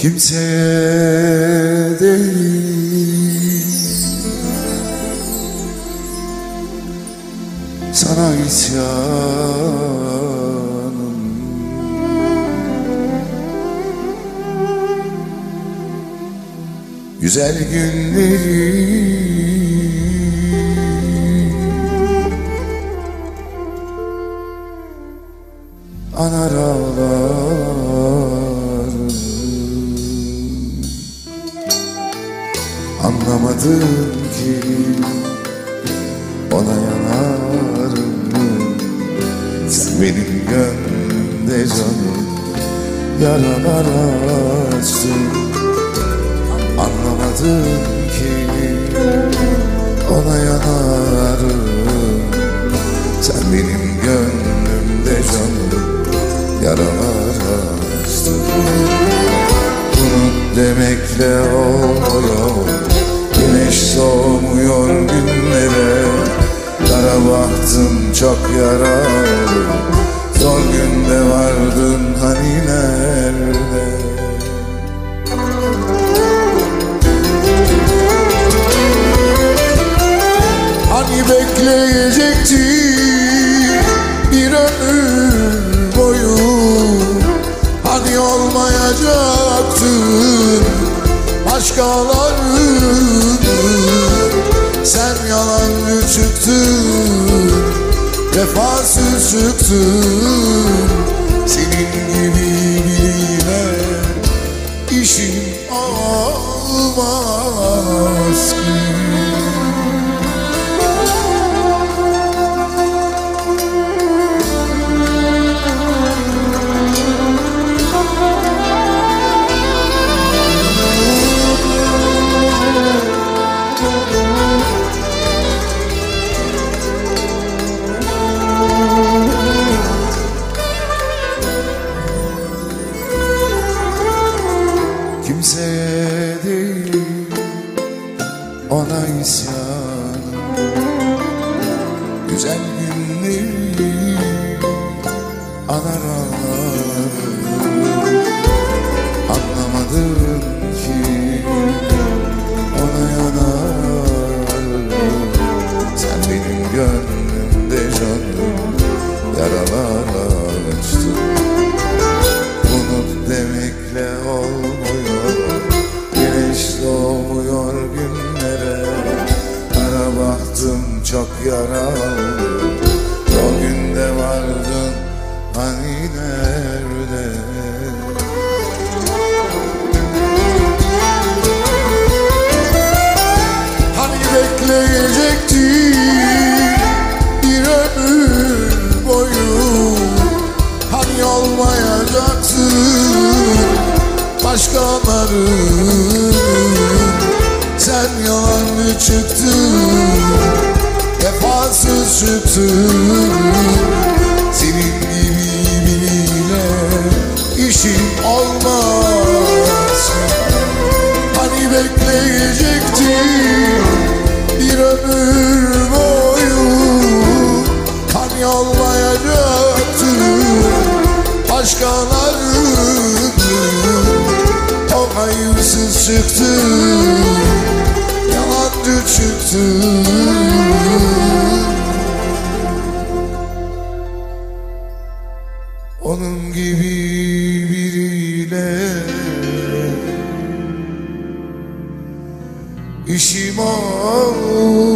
kimseye değil. Sana isyanım. Güzel günleri Anar ağlarım Anlamadım ki Ona yanarım Sen benim gönlümde canım Yaralar açtın Anlamadım ki Ona yanarım Sen benim gönlümde canım Yaralar açtın Unut demekle olmuyor çok yaralı Zor günde vardın hani nerede? Hani bekleyecekti bir ömür boyu? Hani olmayacaktın başkalarının? Sen yalancı çıktın, vefasız çıktın ona isyan. Güzel günleri anar ağlarım Anlamadım ki ona yanarım Sen benim gönlümde canım yaralar açtın. Unut demekle olmuyor O günde vardın hani nerede? Hani bekleyecekti bir ömür boyu? Hani olmayacaksın başkalarının? Sen yalancı çıktın, vefasız çıktın Senin gibi biriyle işin olmaz. Hani bekleyecektin bir ömür boyu? Hani olmayacaktın başkalarının? O hayırsız çıktın Yalancı çıktın Onun gibi biriyle işim olmaz